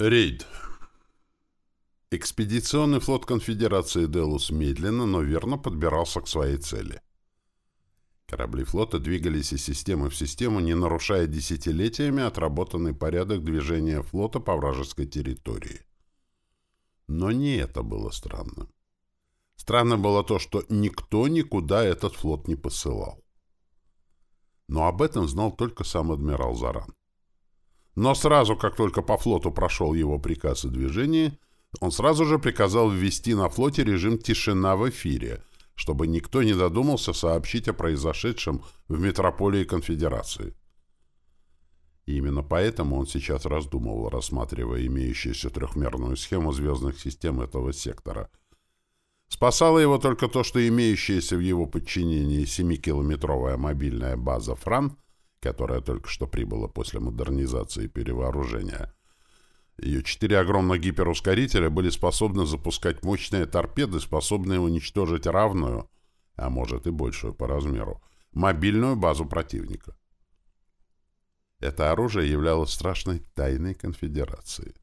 Рейд. Экспедиционный флот конфедерации «Делус» медленно, но верно подбирался к своей цели. Корабли флота двигались из системы в систему, не нарушая десятилетиями отработанный порядок движения флота по вражеской территории. Но не это было странным. Странно было то, что никто никуда этот флот не посылал. Но об этом знал только сам адмирал Заран. Но сразу, как только по флоту прошел его приказ о движении, он сразу же приказал ввести на флоте режим «тишина в эфире», чтобы никто не додумался сообщить о произошедшем в метрополии конфедерации. И именно поэтому он сейчас раздумывал, рассматривая имеющуюся трехмерную схему звездных систем этого сектора. Спасало его только то, что имеющаяся в его подчинении 7-километровая мобильная база «Фран» которая только что прибыла после модернизации и перевооружения. Ее четыре огромных гиперускорителя были способны запускать мощные торпеды, способные уничтожить равную, а может и большую по размеру, мобильную базу противника. Это оружие являлось страшной тайной конфедерации.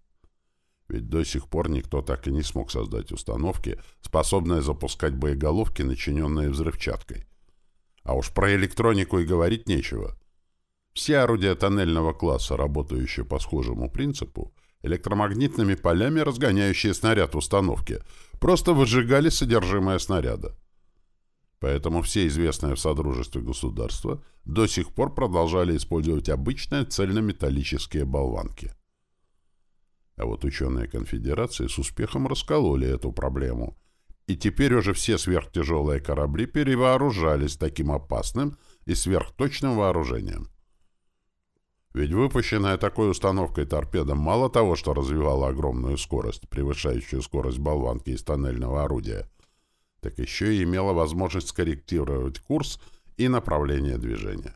Ведь до сих пор никто так и не смог создать установки, способные запускать боеголовки, начиненные взрывчаткой. А уж про электронику и говорить нечего. Все орудия тоннельного класса, работающие по схожему принципу, электромагнитными полями, разгоняющие снаряд в установке, просто выжигали содержимое снаряда. Поэтому все известные в Содружестве государства до сих пор продолжали использовать обычные цельнометаллические болванки. А вот ученые конфедерации с успехом раскололи эту проблему, и теперь уже все сверхтяжелые корабли перевооружались таким опасным и сверхточным вооружением. Ведь выпущенная такой установкой торпеда мало того, что развивала огромную скорость, превышающую скорость болванки из тоннельного орудия, так еще и имела возможность скорректировать курс и направление движения.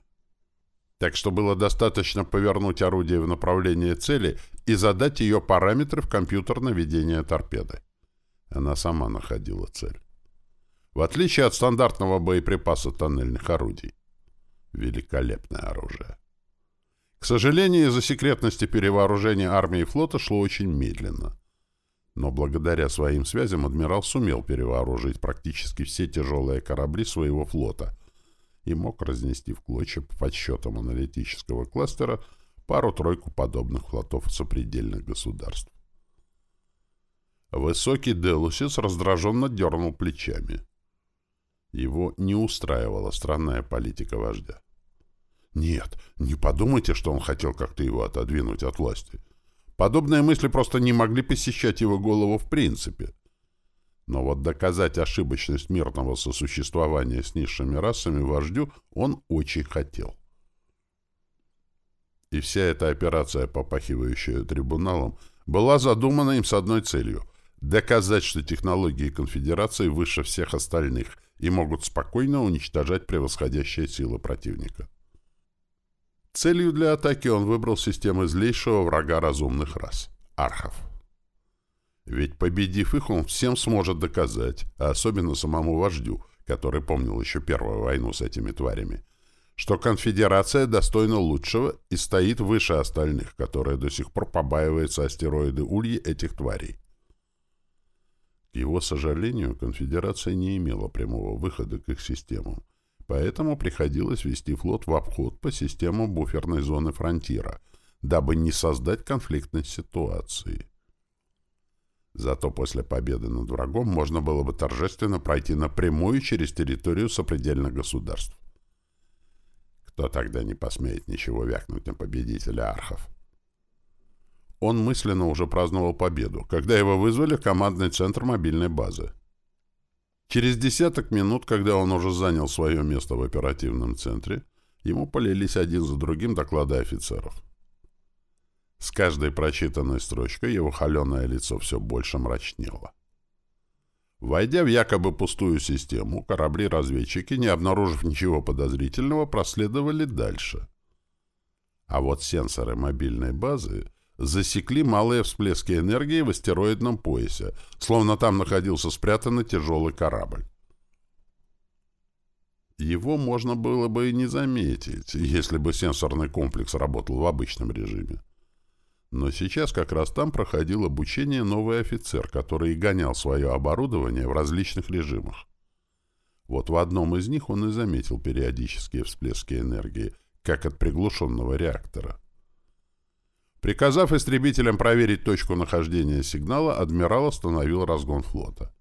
Так что было достаточно повернуть орудие в направлении цели и задать ее параметры в компьютер наведения торпеды. Она сама находила цель. В отличие от стандартного боеприпаса тоннельных орудий. Великолепное оружие. К сожалению, из-за секретности перевооружения армии и флота шло очень медленно. Но благодаря своим связям адмирал сумел перевооружить практически все тяжелые корабли своего флота и мог разнести в клочья по подсчетам аналитического кластера пару-тройку подобных флотов сопредельных государств. Высокий Делусис раздраженно дернул плечами. Его не устраивала странная политика вождя. Нет, не подумайте, что он хотел как-то его отодвинуть от власти. Подобные мысли просто не могли посещать его голову в принципе. Но вот доказать ошибочность мирного сосуществования с низшими расами вождю он очень хотел. И вся эта операция, попахивающая трибуналом, была задумана им с одной целью — доказать, что технологии конфедерации выше всех остальных и могут спокойно уничтожать превосходящие силы противника. Целью для атаки он выбрал систему злейшего врага разумных рас — архов. Ведь победив их, он всем сможет доказать, а особенно самому вождю, который помнил еще первую войну с этими тварями, что конфедерация достойна лучшего и стоит выше остальных, которые до сих пор побаиваются астероиды Ульи этих тварей. К его сожалению, конфедерация не имела прямого выхода к их системам, Поэтому приходилось вести флот в обход по системе буферной зоны фронтира, дабы не создать конфликтной ситуации. Зато после победы над врагом можно было бы торжественно пройти напрямую через территорию сопредельных государств. Кто тогда не посмеет ничего вякнуть на победителя архов? Он мысленно уже праздновал победу, когда его вызвали в командный центр мобильной базы. Через десяток минут, когда он уже занял свое место в оперативном центре, ему полились один за другим доклады офицеров. С каждой прочитанной строчкой его холеное лицо все больше мрачнело. Войдя в якобы пустую систему, корабли-разведчики, не обнаружив ничего подозрительного, проследовали дальше. А вот сенсоры мобильной базы засекли малые всплески энергии в астероидном поясе, словно там находился спрятанный тяжелый корабль. Его можно было бы и не заметить, если бы сенсорный комплекс работал в обычном режиме. Но сейчас как раз там проходил обучение новый офицер, который и гонял свое оборудование в различных режимах. Вот в одном из них он и заметил периодические всплески энергии, как от приглушенного реактора. Приказав истребителям проверить точку нахождения сигнала, адмирал остановил разгон флота.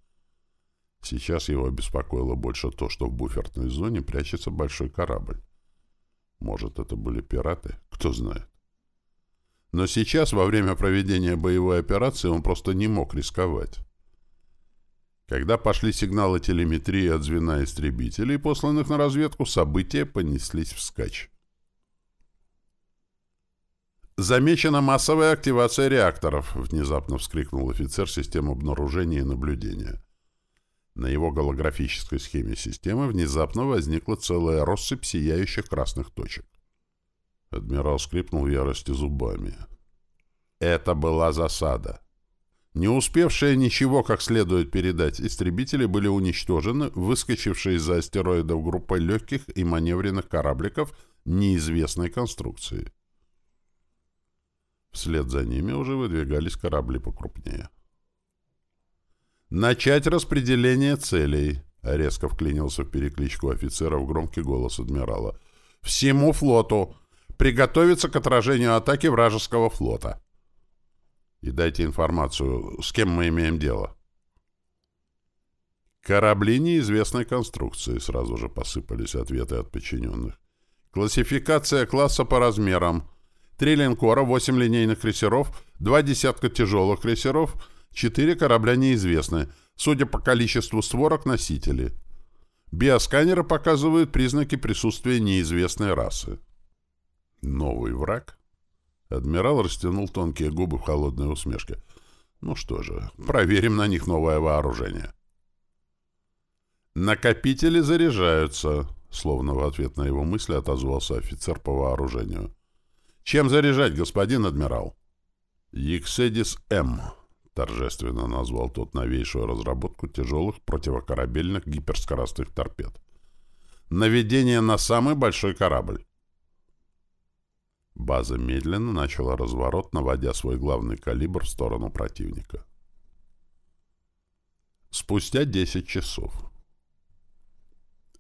Сейчас его беспокоило больше то, что в буферной зоне прячется большой корабль. Может, это были пираты? Кто знает. Но сейчас, во время проведения боевой операции, он просто не мог рисковать. Когда пошли сигналы телеметрии от звена истребителей, посланных на разведку, события понеслись вскачь. «Замечена массовая активация реакторов», — внезапно вскрикнул офицер системы обнаружения и наблюдения. На его голографической схеме системы внезапно возникла целая россыпь сияющих красных точек. Адмирал скрипнул в ярости зубами. Это была засада. Не успевшие ничего как следует передать, истребители были уничтожены, выскочившие из-за астероидов группой легких и маневренных корабликов неизвестной конструкции. Вслед за ними уже выдвигались корабли покрупнее. «Начать распределение целей», — резко вклинился в перекличку офицеров громкий голос адмирала. «Всему флоту! Приготовиться к отражению атаки вражеского флота!» и дайте информацию, с кем мы имеем дело. Корабли неизвестной конструкции, сразу же посыпались ответы от подчиненных. Классификация класса по размерам. Три линкора, восемь линейных крейсеров, два десятка тяжелых крейсеров, четыре корабля неизвестны, судя по количеству створок носители. Биосканеры показывают признаки присутствия неизвестной расы. Новый враг? Адмирал растянул тонкие губы в холодной усмешке. «Ну что же, проверим на них новое вооружение». «Накопители заряжаются», — словно в ответ на его мысли отозвался офицер по вооружению. «Чем заряжать, господин адмирал?» «Екседис М», — торжественно назвал тот новейшую разработку тяжелых противокорабельных гиперскоростных торпед. «Наведение на самый большой корабль». База медленно начала разворот, наводя свой главный калибр в сторону противника. Спустя 10 часов.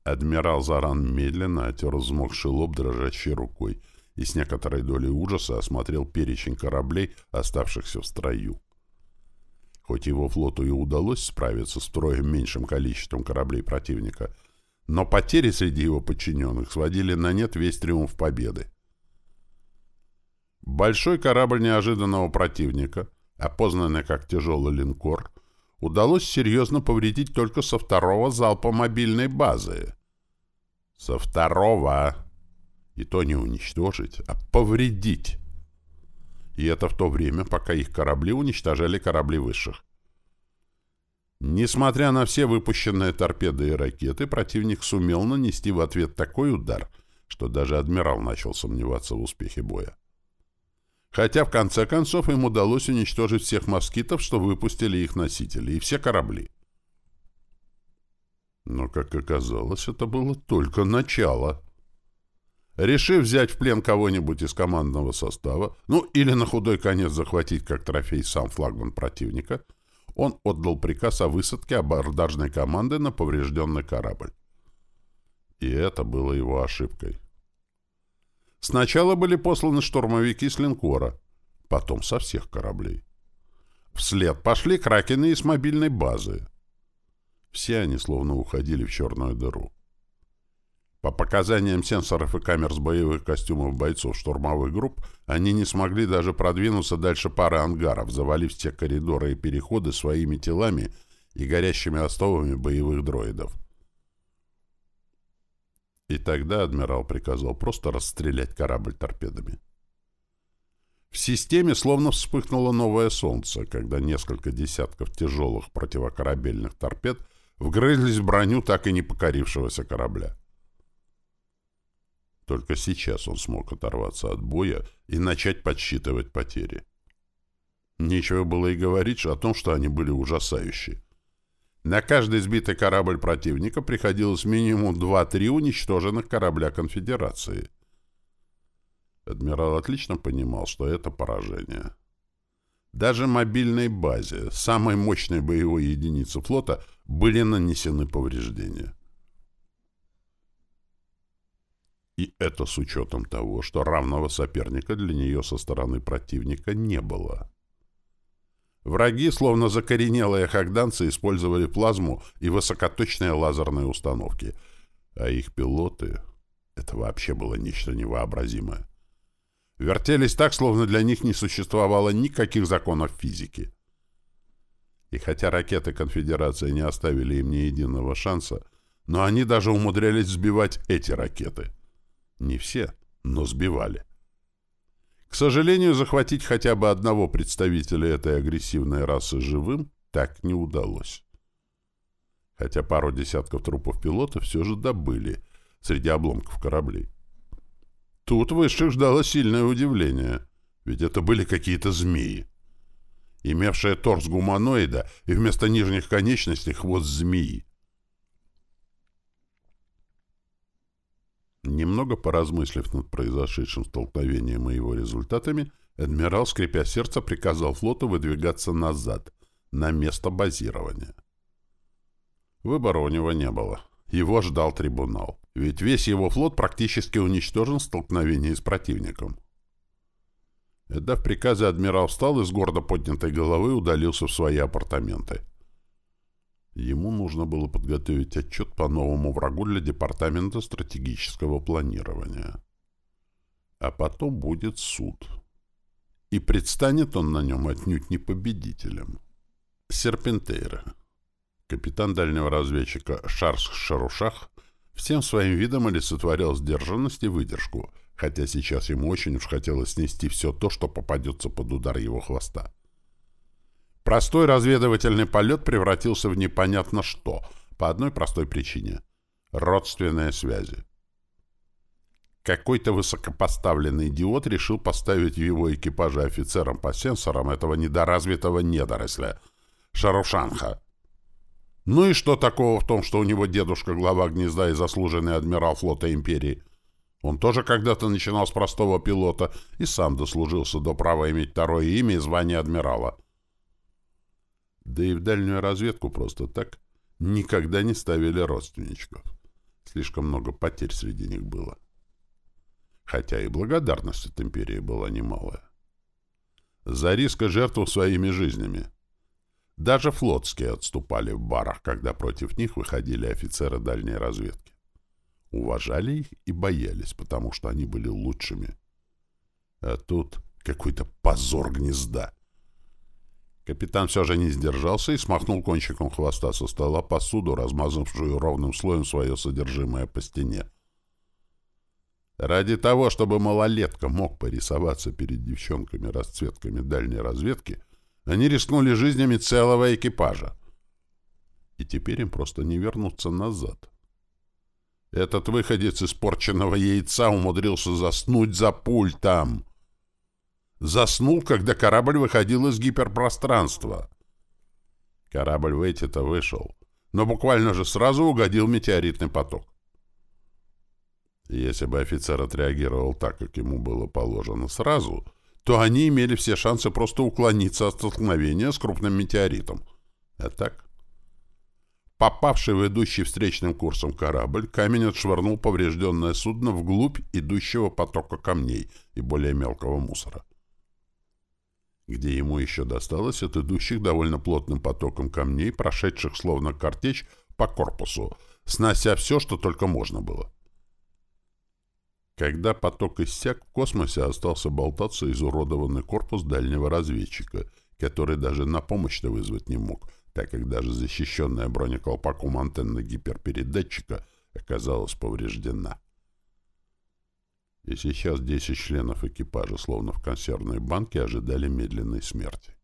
Адмирал Заран медленно отер взмокший лоб дрожащей рукой и с некоторой долей ужаса осмотрел перечень кораблей, оставшихся в строю. Хоть его флоту и удалось справиться с троем меньшим количеством кораблей противника, но потери среди его подчиненных сводили на нет весь триумф победы. Большой корабль неожиданного противника, опознанный как тяжелый линкор, удалось серьезно повредить только со второго залпа мобильной базы. Со второго. И то не уничтожить, а повредить. И это в то время, пока их корабли уничтожали корабли высших. Несмотря на все выпущенные торпеды и ракеты, противник сумел нанести в ответ такой удар, что даже адмирал начал сомневаться в успехе боя. Хотя, в конце концов, им удалось уничтожить всех москитов, что выпустили их носители, и все корабли. Но, как оказалось, это было только начало. Решив взять в плен кого-нибудь из командного состава, ну или на худой конец захватить как трофей сам флагман противника, он отдал приказ о высадке абордажной команды на поврежденный корабль. И это было его ошибкой. Сначала были посланы штурмовики с линкора, потом со всех кораблей. Вслед пошли кракены из мобильной базы. Все они словно уходили в черную дыру. По показаниям сенсоров и камер с боевых костюмов бойцов штурмовых групп, они не смогли даже продвинуться дальше пары ангаров, завалив все коридоры и переходы своими телами и горящими остовами боевых дроидов. И тогда адмирал приказал просто расстрелять корабль торпедами. В системе словно вспыхнуло новое солнце, когда несколько десятков тяжелых противокорабельных торпед вгрызлись в броню так и не покорившегося корабля. Только сейчас он смог оторваться от боя и начать подсчитывать потери. Нечего было и говорить о том, что они были ужасающие. На каждый сбитый корабль противника приходилось минимум 2-3 уничтоженных корабля конфедерации. Адмирал отлично понимал, что это поражение. Даже мобильной базе, самой мощной боевой единице флота, были нанесены повреждения. И это с учетом того, что равного соперника для нее со стороны противника не было. Враги, словно закоренелые хагданцы, использовали плазму и высокоточные лазерные установки, а их пилоты — это вообще было нечто невообразимое. Вертелись так, словно для них не существовало никаких законов физики. И хотя ракеты конфедерации не оставили им ни единого шанса, но они даже умудрялись сбивать эти ракеты. Не все, но сбивали. К сожалению, захватить хотя бы одного представителя этой агрессивной расы живым так не удалось. Хотя пару десятков трупов пилота все же добыли среди обломков кораблей. Тут высших ждало сильное удивление, ведь это были какие-то змеи, имевшие торс гуманоида и вместо нижних конечностей хвост змеи. Немного поразмыслив над произошедшим столкновением и его результатами, адмирал, скрипя сердце, приказал флоту выдвигаться назад, на место базирования. Выбора у него не было. Его ждал трибунал. Ведь весь его флот практически уничтожен в столкновении с противником. Отдав приказы, адмирал встал и с гордо поднятой головы удалился в свои апартаменты. Ему нужно было подготовить отчет по новому врагу для Департамента стратегического планирования. А потом будет суд. И предстанет он на нем отнюдь не победителем. Серпентейра. Капитан дальнего разведчика Шарс Шарушах всем своим видом олицетворял сдержанность и выдержку, хотя сейчас ему очень уж хотелось снести все то, что попадется под удар его хвоста. Простой разведывательный полет превратился в непонятно что, по одной простой причине — родственные связи. Какой-то высокопоставленный идиот решил поставить в его экипаже офицером по сенсорам этого недоразвитого недоросля — Шарушанха. Ну и что такого в том, что у него дедушка глава гнезда и заслуженный адмирал флота империи? Он тоже когда-то начинал с простого пилота и сам дослужился до права иметь второе имя и звание адмирала — да и в дальнюю разведку просто так никогда не ставили родственничков. Слишком много потерь среди них было. Хотя и благодарность от империи была немалая. За риск и жертву своими жизнями. Даже флотские отступали в барах, когда против них выходили офицеры дальней разведки. Уважали их и боялись, потому что они были лучшими. А тут какой-то позор гнезда. Капитан все же не сдержался и смахнул кончиком хвоста со стола посуду, размазавшую ровным слоем свое содержимое по стене. Ради того, чтобы малолетка мог порисоваться перед девчонками-расцветками дальней разведки, они рискнули жизнями целого экипажа. И теперь им просто не вернуться назад. Этот выходец из порченного яйца умудрился заснуть за пультом. Заснул, когда корабль выходил из гиперпространства. Корабль в эти-то вышел, но буквально же сразу угодил метеоритный поток. Если бы офицер отреагировал так, как ему было положено сразу, то они имели все шансы просто уклониться от столкновения с крупным метеоритом. А так? Попавший в идущий встречным курсом корабль, камень отшвырнул поврежденное судно вглубь идущего потока камней и более мелкого мусора где ему еще досталось от идущих довольно плотным потоком камней, прошедших словно картечь по корпусу, снося все, что только можно было. Когда поток иссяк, в космосе остался болтаться изуродованный корпус дальнего разведчика, который даже на помощь-то вызвать не мог, так как даже защищенная бронеколпаком антенна гиперпередатчика оказалась повреждена. И сейчас десять членов экипажа, словно в консервной банке, ожидали медленной смерти.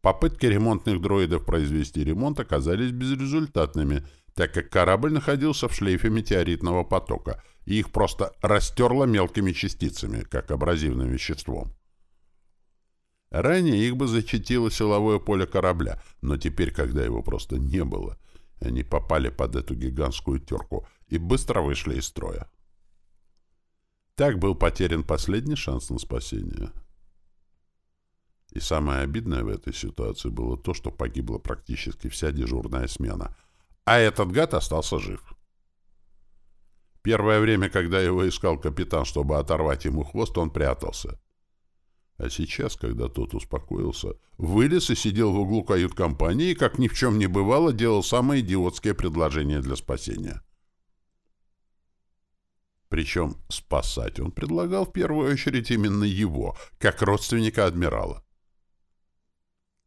Попытки ремонтных дроидов произвести ремонт оказались безрезультатными, так как корабль находился в шлейфе метеоритного потока, и их просто растерло мелкими частицами, как абразивным веществом. Ранее их бы защитило силовое поле корабля, но теперь, когда его просто не было, они попали под эту гигантскую терку и быстро вышли из строя. Так был потерян последний шанс на спасение. И самое обидное в этой ситуации было то, что погибла практически вся дежурная смена, а этот гад остался жив. Первое время, когда его искал капитан, чтобы оторвать ему хвост, он прятался. А сейчас, когда тот успокоился, вылез и сидел в углу кают-компании и, как ни в чем не бывало, делал самые идиотские предложения для спасения. Причем спасать он предлагал в первую очередь именно его, как родственника адмирала.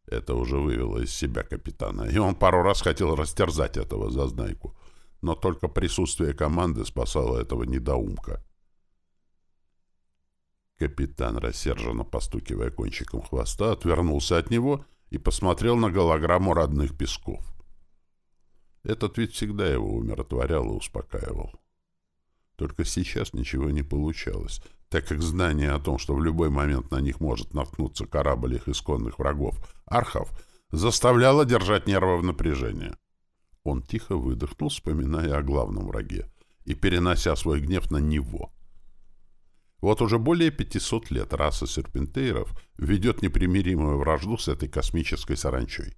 Это уже вывело из себя капитана, и он пару раз хотел растерзать этого зазнайку, но только присутствие команды спасало этого недоумка. Капитан, рассерженно постукивая кончиком хвоста, отвернулся от него и посмотрел на голограмму родных песков. Этот вид всегда его умиротворял и успокаивал. Только сейчас ничего не получалось — так как знание о том, что в любой момент на них может наткнуться корабль их исконных врагов, архов, заставляло держать нервы в напряжении. Он тихо выдохнул, вспоминая о главном враге, и перенося свой гнев на него. Вот уже более 500 лет раса серпентейров ведет непримиримую вражду с этой космической саранчой.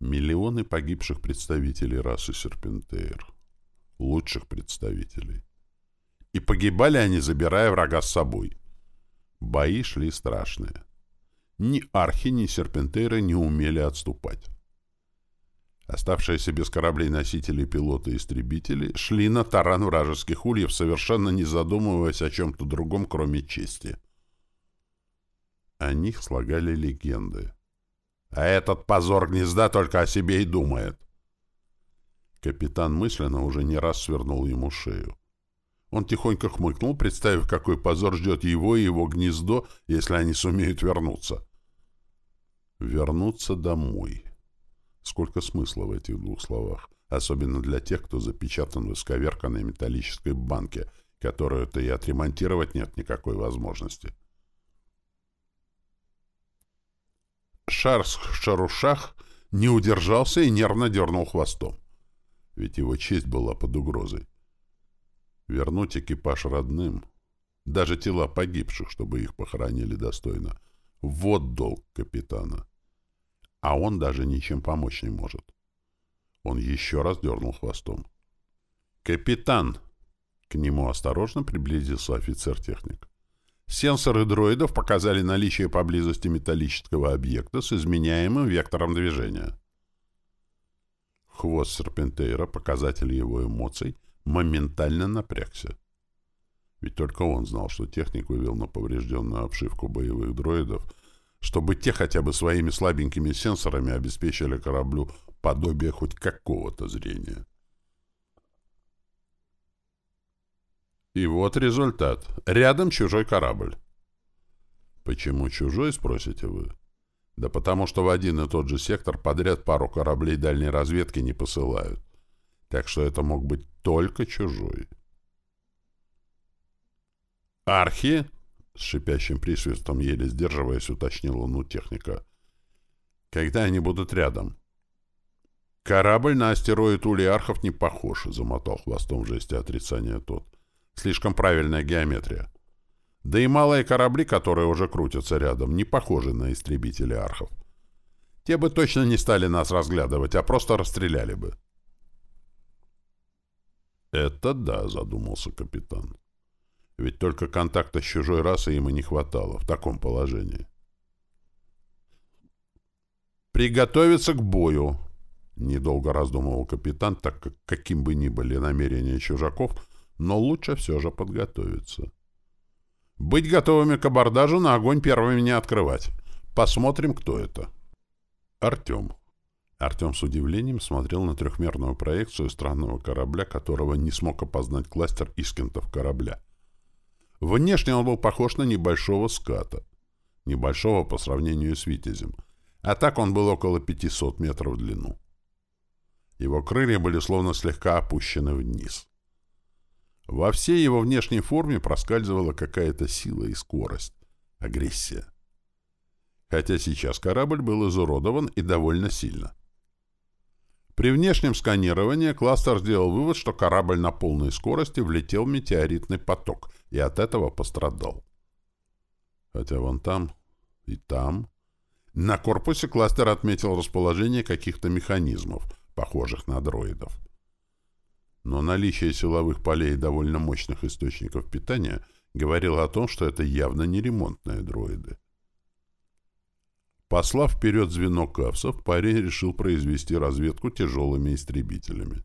Миллионы погибших представителей расы серпентейр. Лучших представителей. И погибали они, забирая врага с собой. Бои шли страшные. Ни архи, ни серпентеры не умели отступать. Оставшиеся без кораблей-носителей пилоты и истребители шли на таран вражеских ульев, совершенно не задумываясь о чем-то другом, кроме чести. О них слагали легенды. А этот позор гнезда только о себе и думает. Капитан мысленно уже не раз свернул ему шею. Он тихонько хмыкнул, представив, какой позор ждет его и его гнездо, если они сумеют вернуться. Вернуться домой. Сколько смысла в этих двух словах, особенно для тех, кто запечатан в исковерканной металлической банке, которую-то и отремонтировать нет никакой возможности. Шарс-Шарушах не удержался и нервно дернул хвостом. Ведь его честь была под угрозой вернуть экипаж родным, даже тела погибших, чтобы их похоронили достойно. Вот долг капитана. А он даже ничем помочь не может. Он еще раз дернул хвостом. «Капитан!» К нему осторожно приблизился офицер-техник. Сенсоры дроидов показали наличие поблизости металлического объекта с изменяемым вектором движения. Хвост серпентейра, показатель его эмоций, моментально напрягся. Ведь только он знал, что техник вывел на поврежденную обшивку боевых дроидов, чтобы те хотя бы своими слабенькими сенсорами обеспечили кораблю подобие хоть какого-то зрения. И вот результат. Рядом чужой корабль. Почему чужой, спросите вы? Да потому что в один и тот же сектор подряд пару кораблей дальней разведки не посылают. Так что это мог быть только чужой. «Архи?» — с шипящим присвистом, еле сдерживаясь, уточнил он у техника. «Когда они будут рядом?» «Корабль на астероид Улиархов не похож», — замотал хвостом в жесте отрицания тот. «Слишком правильная геометрия. Да и малые корабли, которые уже крутятся рядом, не похожи на истребители архов. Те бы точно не стали нас разглядывать, а просто расстреляли бы». «Это да», — задумался капитан. «Ведь только контакта с чужой расой ему не хватало в таком положении». «Приготовиться к бою», — недолго раздумывал капитан, так как каким бы ни были намерения чужаков, но лучше все же подготовиться. «Быть готовыми к абордажу, на огонь первыми не открывать. Посмотрим, кто это». «Артем», Артем с удивлением смотрел на трехмерную проекцию странного корабля, которого не смог опознать кластер искентов корабля. Внешне он был похож на небольшого ската. Небольшого по сравнению с «Витязем». А так он был около 500 метров в длину. Его крылья были словно слегка опущены вниз. Во всей его внешней форме проскальзывала какая-то сила и скорость, агрессия. Хотя сейчас корабль был изуродован и довольно сильно. При внешнем сканировании кластер сделал вывод, что корабль на полной скорости влетел в метеоритный поток и от этого пострадал. Хотя вон там, И там... На корпусе кластер отметил расположение каких-то механизмов, похожих на дроидов. Но наличие силовых полей и довольно мощных источников питания говорило о том, что это явно не ремонтные дроиды. Послав вперед звено капсов, парень решил произвести разведку тяжелыми истребителями.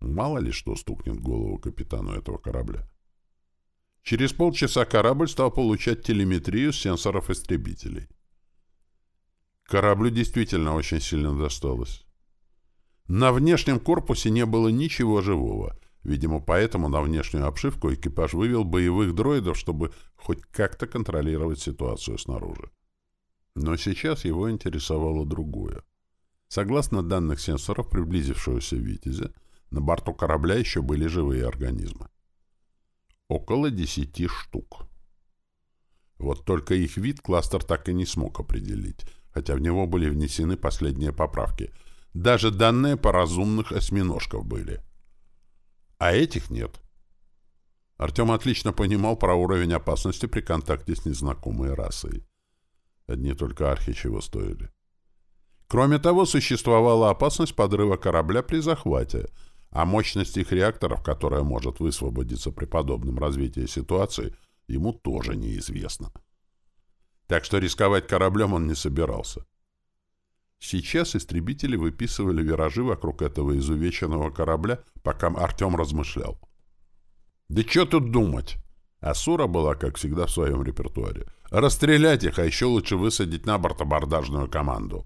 Мало ли что стукнет голову капитану этого корабля. Через полчаса корабль стал получать телеметрию сенсоров истребителей. Кораблю действительно очень сильно досталось. На внешнем корпусе не было ничего живого. Видимо, поэтому на внешнюю обшивку экипаж вывел боевых дроидов, чтобы хоть как-то контролировать ситуацию снаружи. Но сейчас его интересовало другое. Согласно данных сенсоров приблизившегося «Витязя», на борту корабля еще были живые организмы. Около десяти штук. Вот только их вид кластер так и не смог определить, хотя в него были внесены последние поправки. Даже данные по разумных осьминожков были. А этих нет. Артем отлично понимал про уровень опасности при контакте с незнакомой расой. Одни только архи чего стоили. Кроме того, существовала опасность подрыва корабля при захвате, а мощность их реакторов, которая может высвободиться при подобном развитии ситуации, ему тоже неизвестно. Так что рисковать кораблем он не собирался. Сейчас истребители выписывали виражи вокруг этого изувеченного корабля, пока Артем размышлял. «Да что тут думать?» Асура была, как всегда, в своем репертуаре. Расстрелять их, а еще лучше высадить на борт абордажную команду.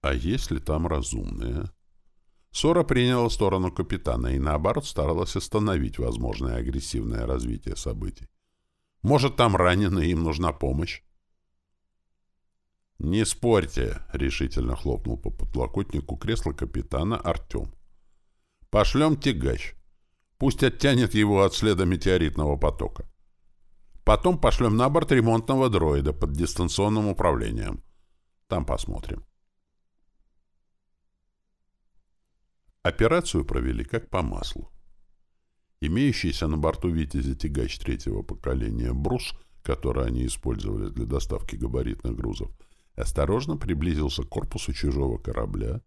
А если там разумные? Сора приняла сторону капитана и, наоборот, старалась остановить возможное агрессивное развитие событий. Может, там раненые, им нужна помощь? «Не спорьте», — решительно хлопнул по подлокотнику кресла капитана Артем. «Пошлем тягач. Пусть оттянет его от следа метеоритного потока. Потом пошлем на борт ремонтного дроида под дистанционным управлением. Там посмотрим. Операцию провели как по маслу. Имеющийся на борту «Витязи» тягач третьего поколения «Брус», который они использовали для доставки габаритных грузов, осторожно приблизился к корпусу чужого корабля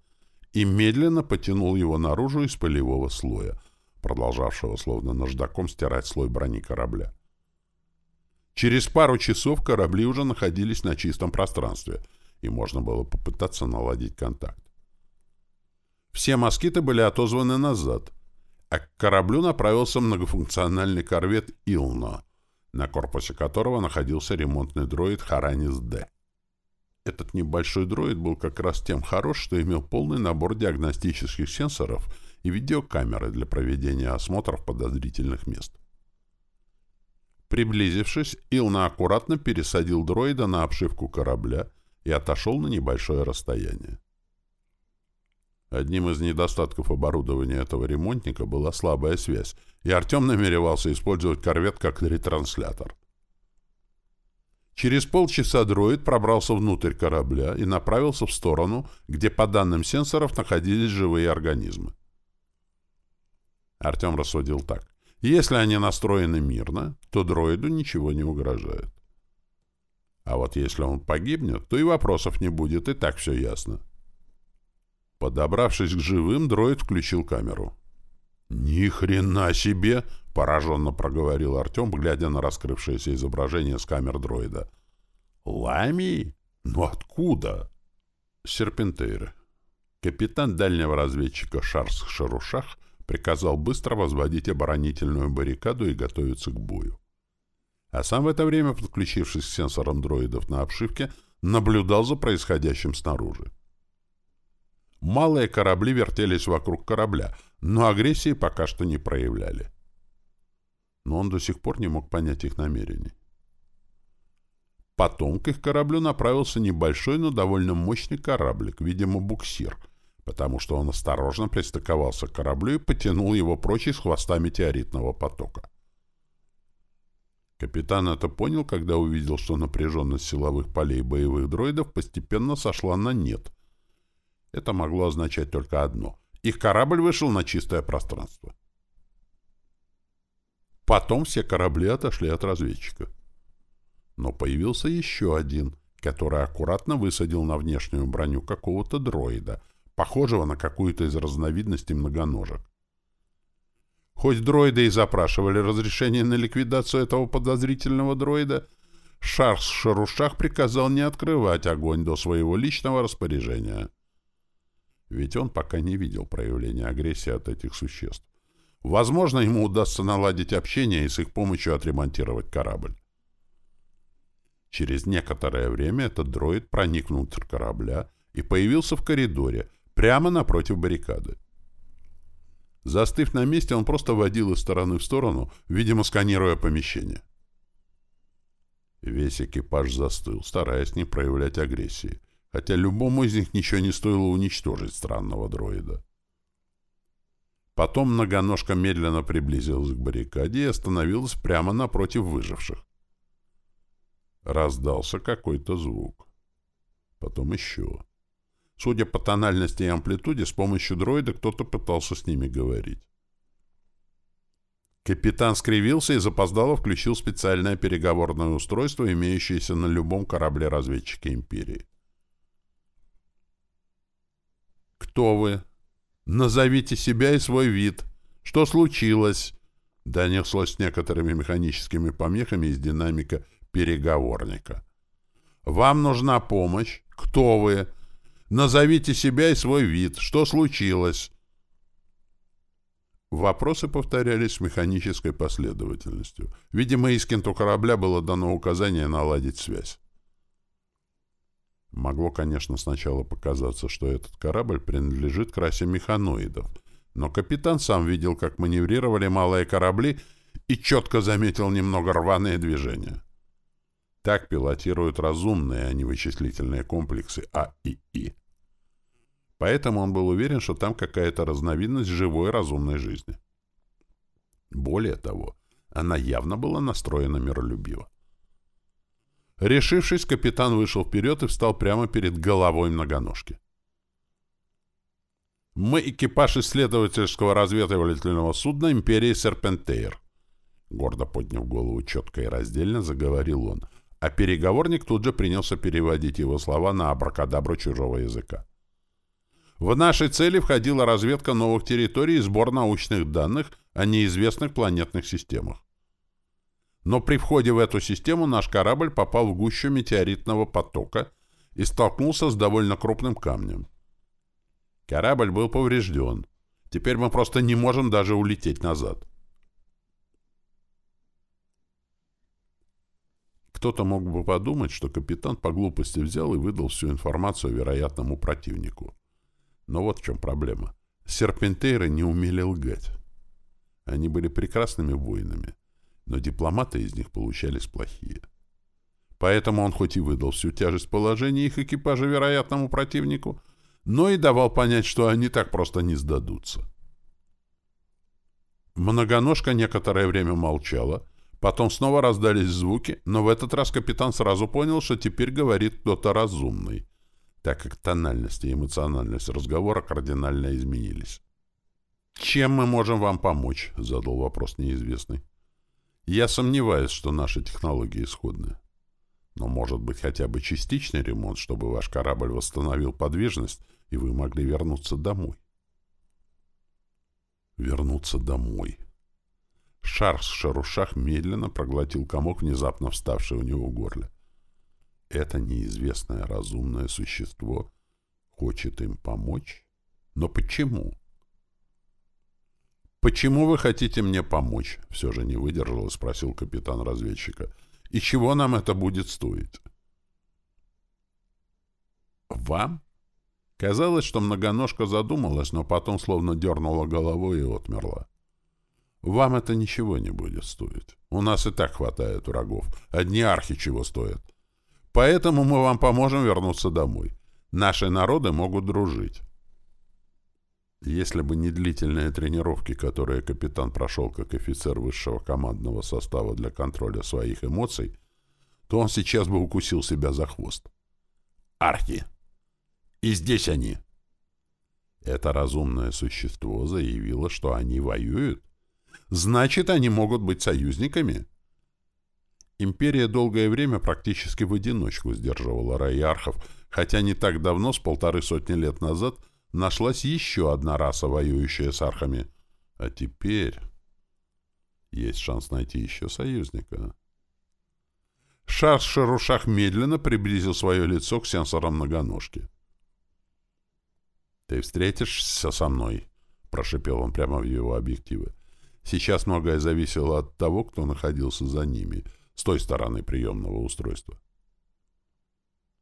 и медленно потянул его наружу из полевого слоя — продолжавшего словно наждаком стирать слой брони корабля. Через пару часов корабли уже находились на чистом пространстве, и можно было попытаться наладить контакт. Все москиты были отозваны назад, а к кораблю направился многофункциональный корвет «Илна», на корпусе которого находился ремонтный дроид «Харанис-Д». Этот небольшой дроид был как раз тем хорош, что имел полный набор диагностических сенсоров — и видеокамеры для проведения осмотров подозрительных мест. Приблизившись, Илна аккуратно пересадил дроида на обшивку корабля и отошел на небольшое расстояние. Одним из недостатков оборудования этого ремонтника была слабая связь, и Артем намеревался использовать корвет как ретранслятор. Через полчаса дроид пробрался внутрь корабля и направился в сторону, где по данным сенсоров находились живые организмы. Артем рассудил так. Если они настроены мирно, то дроиду ничего не угрожает. А вот если он погибнет, то и вопросов не будет, и так все ясно. Подобравшись к живым, дроид включил камеру. «Ни хрена себе!» — пораженно проговорил Артем, глядя на раскрывшееся изображение с камер дроида. «Лами? Ну откуда?» Серпентейры. Капитан дальнего разведчика Шарс Шарушах приказал быстро возводить оборонительную баррикаду и готовиться к бою. А сам в это время, подключившись к сенсорам дроидов на обшивке, наблюдал за происходящим снаружи. Малые корабли вертелись вокруг корабля, но агрессии пока что не проявляли. Но он до сих пор не мог понять их намерений. Потом к их кораблю направился небольшой, но довольно мощный кораблик, видимо, буксир — потому что он осторожно пристыковался к кораблю и потянул его прочь из хвоста метеоритного потока. Капитан это понял, когда увидел, что напряженность силовых полей боевых дроидов постепенно сошла на нет. Это могло означать только одно. Их корабль вышел на чистое пространство. Потом все корабли отошли от разведчика. Но появился еще один, который аккуратно высадил на внешнюю броню какого-то дроида, похожего на какую-то из разновидностей многоножек. Хоть дроиды и запрашивали разрешение на ликвидацию этого подозрительного дроида, Шарс Шарушах приказал не открывать огонь до своего личного распоряжения. Ведь он пока не видел проявления агрессии от этих существ. Возможно, ему удастся наладить общение и с их помощью отремонтировать корабль. Через некоторое время этот дроид проник внутрь корабля и появился в коридоре, прямо напротив баррикады. Застыв на месте, он просто водил из стороны в сторону, видимо, сканируя помещение. Весь экипаж застыл, стараясь не проявлять агрессии, хотя любому из них ничего не стоило уничтожить странного дроида. Потом многоножка медленно приблизилась к баррикаде и остановилась прямо напротив выживших. Раздался какой-то звук. Потом еще. Судя по тональности и амплитуде, с помощью дроида кто-то пытался с ними говорить. Капитан скривился и запоздало включил специальное переговорное устройство, имеющееся на любом корабле-разведчике Империи. «Кто вы? Назовите себя и свой вид. Что случилось?» Донеслось с некоторыми механическими помехами из динамика переговорника. «Вам нужна помощь? Кто вы? Назовите себя и свой вид. Что случилось?» Вопросы повторялись с механической последовательностью. Видимо, Искенту корабля было дано указание наладить связь. Могло, конечно, сначала показаться, что этот корабль принадлежит к расе механоидов, но капитан сам видел, как маневрировали малые корабли и четко заметил немного рваные движения. Так пилотируют разумные, а не вычислительные комплексы А и И. Поэтому он был уверен, что там какая-то разновидность живой разумной жизни. Более того, она явно была настроена миролюбиво. Решившись, капитан вышел вперед и встал прямо перед головой многоножки. «Мы экипаж исследовательского разведывательного судна империи Серпентейр», гордо подняв голову четко и раздельно, заговорил он, а переговорник тут же принялся переводить его слова на абракадабру чужого языка. В наши цели входила разведка новых территорий и сбор научных данных о неизвестных планетных системах. Но при входе в эту систему наш корабль попал в гущу метеоритного потока и столкнулся с довольно крупным камнем. Корабль был поврежден. Теперь мы просто не можем даже улететь назад. Кто-то мог бы подумать, что капитан по глупости взял и выдал всю информацию вероятному противнику. Но вот в чем проблема. Серпентейры не умели лгать. Они были прекрасными воинами, но дипломаты из них получались плохие. Поэтому он хоть и выдал всю тяжесть положения их экипажа вероятному противнику, но и давал понять, что они так просто не сдадутся. Многоножка некоторое время молчала, Потом снова раздались звуки, но в этот раз капитан сразу понял, что теперь говорит кто-то разумный, так как тональность и эмоциональность разговора кардинально изменились. «Чем мы можем вам помочь?» — задал вопрос неизвестный. «Я сомневаюсь, что наши технологии исходны. Но может быть хотя бы частичный ремонт, чтобы ваш корабль восстановил подвижность, и вы могли вернуться домой». «Вернуться домой», Шар с шарушах медленно проглотил комок, внезапно вставший у него в горле. Это неизвестное разумное существо хочет им помочь? Но почему? «Почему вы хотите мне помочь?» — все же не выдержал и спросил капитан разведчика. «И чего нам это будет стоить?» «Вам?» Казалось, что многоножка задумалась, но потом словно дернула головой и отмерла. Вам это ничего не будет стоить. У нас и так хватает врагов. Одни архи чего стоят. Поэтому мы вам поможем вернуться домой. Наши народы могут дружить. Если бы не длительные тренировки, которые капитан прошел как офицер высшего командного состава для контроля своих эмоций, то он сейчас бы укусил себя за хвост. Архи! И здесь они! Это разумное существо заявило, что они воюют, Значит, они могут быть союзниками. Империя долгое время практически в одиночку сдерживала раиархов, хотя не так давно, с полторы сотни лет назад, нашлась еще одна раса, воюющая с архами. А теперь есть шанс найти еще союзника. Шар Шарушах медленно приблизил свое лицо к сенсорам многоножки. «Ты встретишься со мной?» — прошипел он прямо в его объективы. Сейчас многое зависело от того, кто находился за ними, с той стороны приемного устройства.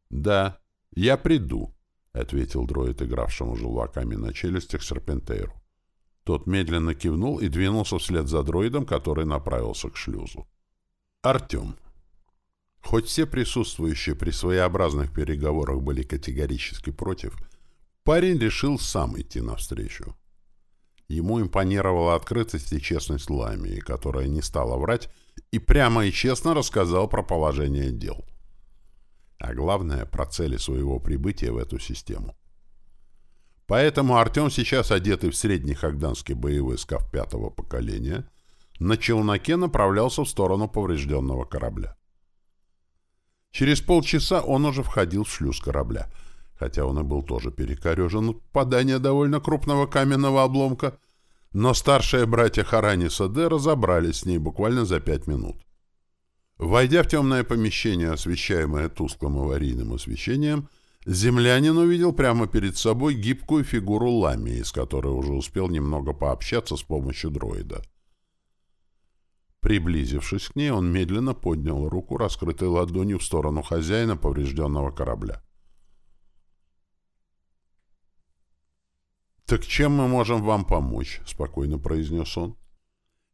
«Да, я приду», — ответил дроид, игравшему желваками на челюстях Серпентейру. Тот медленно кивнул и двинулся вслед за дроидом, который направился к шлюзу. «Артем». Хоть все присутствующие при своеобразных переговорах были категорически против, парень решил сам идти навстречу. Ему импонировала открытость и честность Ламии, которая не стала врать и прямо и честно рассказал про положение дел. А главное, про цели своего прибытия в эту систему. Поэтому Артем сейчас, одетый в средний хагданский боевой скаф пятого поколения, на челноке направлялся в сторону поврежденного корабля. Через полчаса он уже входил в шлюз корабля — хотя он и был тоже перекорежен от падания довольно крупного каменного обломка, но старшие братья Хараниса Д разобрались с ней буквально за пять минут. Войдя в темное помещение, освещаемое тусклым аварийным освещением, землянин увидел прямо перед собой гибкую фигуру Ламии, с которой уже успел немного пообщаться с помощью дроида. Приблизившись к ней, он медленно поднял руку, раскрытой ладонью в сторону хозяина поврежденного корабля. «Так чем мы можем вам помочь?» — спокойно произнес он.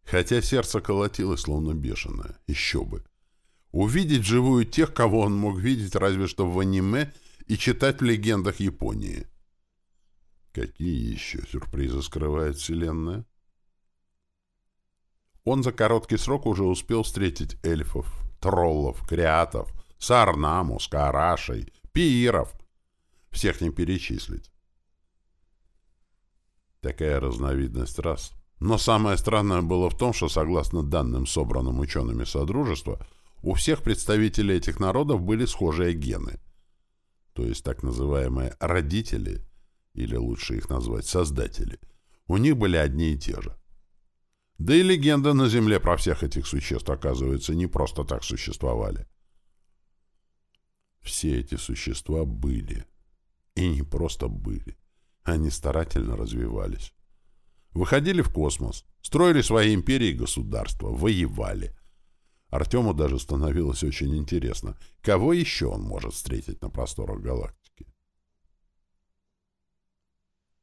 Хотя сердце колотилось, словно бешеное. Еще бы. Увидеть живую тех, кого он мог видеть разве что в аниме и читать в легендах Японии. Какие еще сюрпризы скрывает Вселенная? Он за короткий срок уже успел встретить эльфов, троллов, креатов, сарнаму, скарашей, пииров. Всех не перечислить. Такая разновидность рас. Но самое странное было в том, что, согласно данным, собранным учеными Содружества, у всех представителей этих народов были схожие гены. То есть так называемые «родители», или лучше их назвать «создатели», у них были одни и те же. Да и легенды на Земле про всех этих существ, оказывается, не просто так существовали. Все эти существа были. И не просто были. Они старательно развивались. Выходили в космос, строили свои империи и государства, воевали. Артему даже становилось очень интересно, кого еще он может встретить на просторах галактики.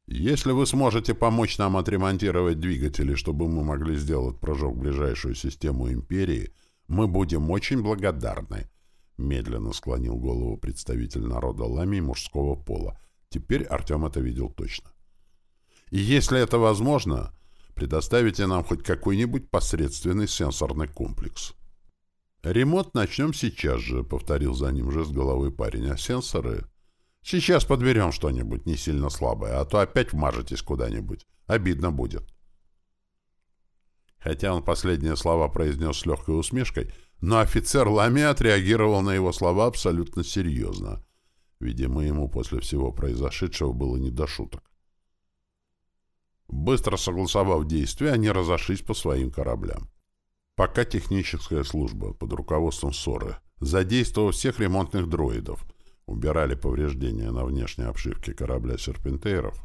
Если вы сможете помочь нам отремонтировать двигатели, чтобы мы могли сделать прыжок в ближайшую систему империи, мы будем очень благодарны, медленно склонил голову представитель народа Лами мужского пола, Теперь Артем это видел точно. И если это возможно, предоставите нам хоть какой-нибудь посредственный сенсорный комплекс. «Ремонт начнем сейчас же», — повторил за ним жест головы парень. «А сенсоры...» «Сейчас подберем что-нибудь не сильно слабое, а то опять вмажетесь куда-нибудь. Обидно будет». Хотя он последние слова произнес с легкой усмешкой, но офицер Лами отреагировал на его слова абсолютно серьезно. Видимо, ему после всего произошедшего было не до шуток. Быстро согласовав действия, они разошлись по своим кораблям. Пока техническая служба под руководством СОРы, задействовав всех ремонтных дроидов, убирали повреждения на внешней обшивке корабля «Серпентейров»,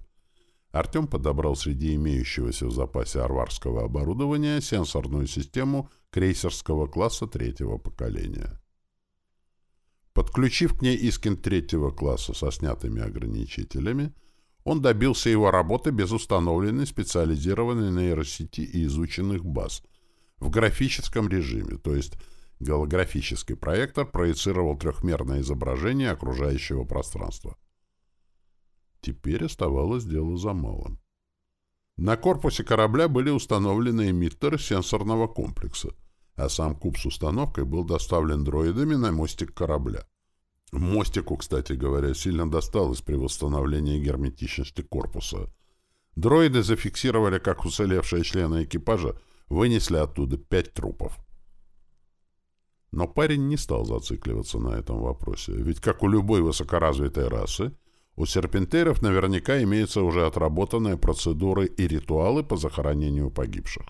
Артем подобрал среди имеющегося в запасе арварского оборудования сенсорную систему крейсерского класса третьего поколения. Подключив к ней Искин третьего класса со снятыми ограничителями, он добился его работы без установленной специализированной нейросети и изученных баз в графическом режиме, то есть голографический проектор проецировал трехмерное изображение окружающего пространства. Теперь оставалось дело за малым. На корпусе корабля были установлены эмиттеры сенсорного комплекса — а сам куб с установкой был доставлен дроидами на мостик корабля. Мостику, кстати говоря, сильно досталось при восстановлении герметичности корпуса. Дроиды зафиксировали, как уцелевшие члены экипажа вынесли оттуда пять трупов. Но парень не стал зацикливаться на этом вопросе, ведь, как у любой высокоразвитой расы, у серпентеров наверняка имеются уже отработанные процедуры и ритуалы по захоронению погибших.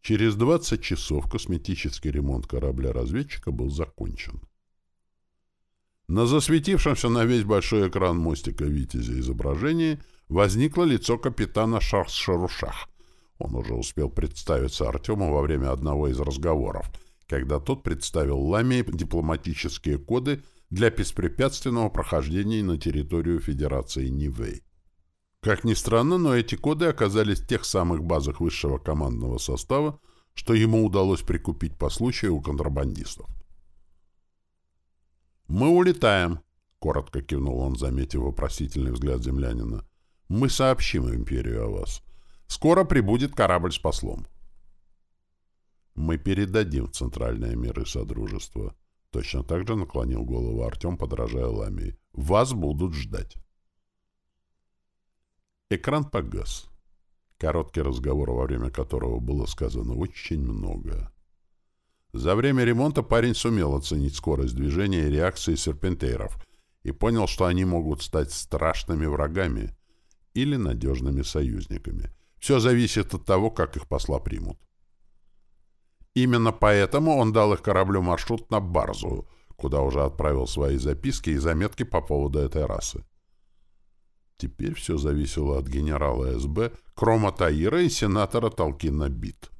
Через 20 часов косметический ремонт корабля-разведчика был закончен. На засветившемся на весь большой экран мостика «Витязя» изображении возникло лицо капитана Шарс-Шарушах. Он уже успел представиться Артему во время одного из разговоров, когда тот представил Ламе дипломатические коды для беспрепятственного прохождения на территорию Федерации Нивэй. Как ни странно, но эти коды оказались в тех самых базах высшего командного состава, что ему удалось прикупить по случаю у контрабандистов. «Мы улетаем», — коротко кивнул он, заметив вопросительный взгляд землянина. «Мы сообщим империю о вас. Скоро прибудет корабль с послом». «Мы передадим в центральные миры Содружества», — точно так же наклонил голову Артем, подражая Ламии. «Вас будут ждать». Экран погас. Короткий разговор, во время которого было сказано очень многое. За время ремонта парень сумел оценить скорость движения и реакции серпентейров и понял, что они могут стать страшными врагами или надежными союзниками. Все зависит от того, как их посла примут. Именно поэтому он дал их кораблю маршрут на Барзу, куда уже отправил свои записки и заметки по поводу этой расы. Теперь все зависело от генерала СБ, Крома Таира и сенатора Толкина Бит.